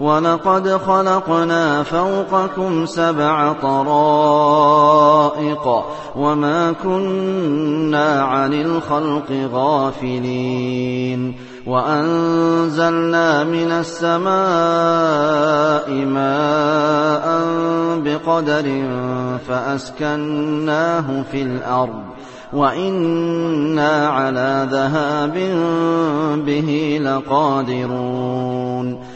ولقد خلقنا فوقكم سبع طرائق وما كنا عن الخلق غافلين وأنزلنا من السماء ماء بقدر فأسكناه في الأرض وإنا على ذهاب به لقادرون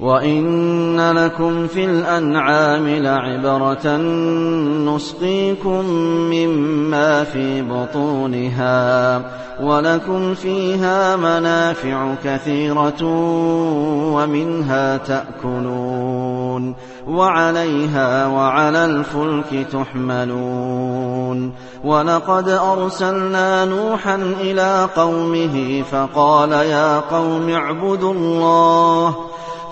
وإن لكم في الأنعام لعبرة نسقيكم مما في بطونها ولكم فيها منافع كثيرة ومنها تأكلون وعليها وعلى الفلك تحملون ولقد أرسلنا نوحا إلى قومه فقال يا قوم اعبدوا الله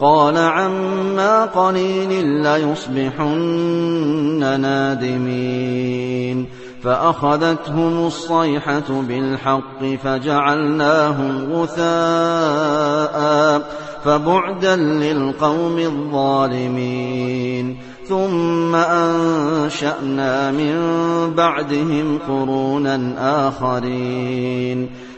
قال عما قليل ليصبحن نادمين. فأخذتهم الصيحة بالحق فجعلناهم غثاء فبعدا للقوم الظالمين. ثم أنشأنا من بعدهم قرونا آخرين.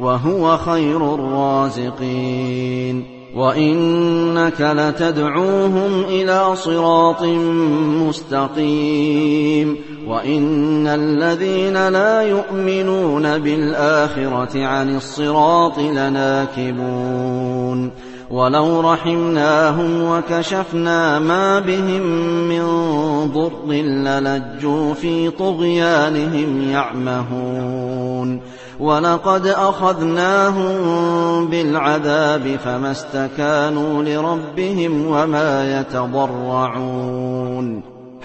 وهو خير الرازقين. وإنك لتدعوهم إلى صراط مستقيم. وإن الذين لا يؤمنون بالآخرة عن الصراط لناكبون. ولو رحمناهم وكشفنا ما بهم من ضر للجوا في طغيانهم يعمهون. ولقد أخذناهم بالعذاب فما استكانوا لربهم وما يتضرعون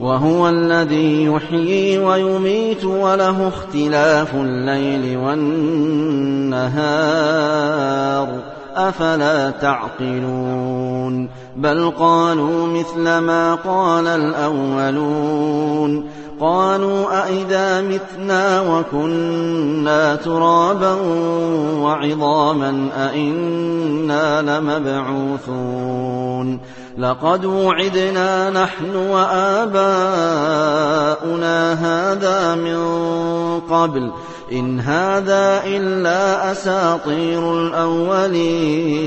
وهو الذي يحيي ويميت وله اختلاف الليل والنهار. أفلا تعقلون؟ بل قالوا مثل ما قال الأولون. قالوا أئذا متنا وكنا ترابا وعظاما أئنا لمبعوثون. لقد وعدنا نحن وآباؤنا هذا من قبل إن هذا إلا أساطير الأولين.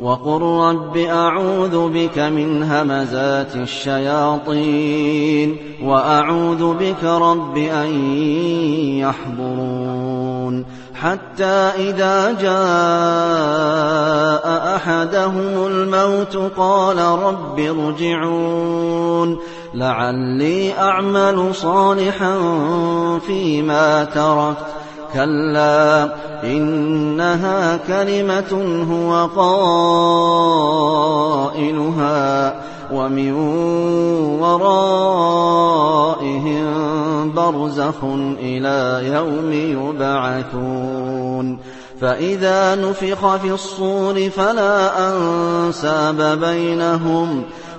وقل رب أعوذ بك من همزات الشياطين وأعوذ بك رب أن يحضرون حتى إذا جاء أحدهم الموت قال رب ارجعون لعلي أعمل صالحا فيما تركت كلا إنها كلمة هو قائلها ومن ورائهم برزخ إلى يوم يبعثون. فإذا نفخ في الصور فلا أنساب بينهم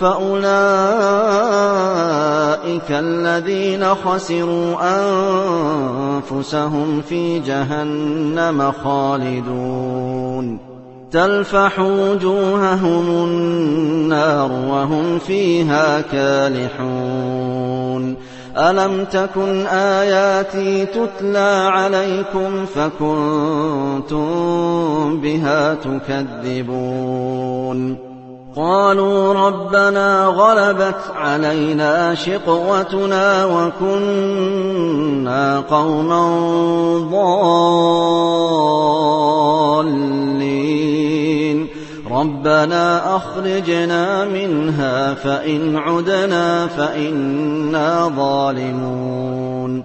فأولئك الذين خسروا أنفسهم في جهنم خالدون تلفح وجوههم النار وهم فيها كالحون ألم تكن آياتي تتلى عليكم فكنتم بها تكذبون قالوا ربنا غلبت علينا شقوتنا وكنا قوما ضالين. ربنا أخرجنا منها فإن عدنا فإنا ظالمون.